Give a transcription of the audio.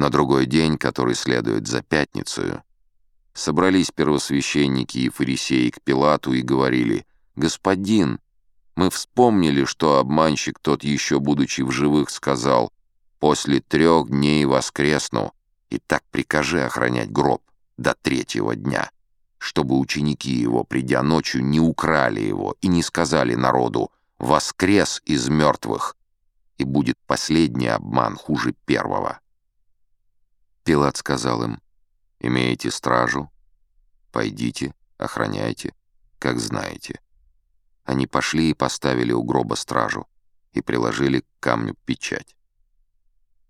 На другой день, который следует за пятницу, собрались первосвященники и фарисеи к Пилату и говорили, «Господин, мы вспомнили, что обманщик тот еще, будучи в живых, сказал, «После трех дней воскресну, и так прикажи охранять гроб до третьего дня» чтобы ученики его, придя ночью, не украли его и не сказали народу «воскрес из мертвых», и будет последний обман хуже первого. Пилат сказал им «Имеете стражу? Пойдите, охраняйте, как знаете». Они пошли и поставили у гроба стражу и приложили к камню печать.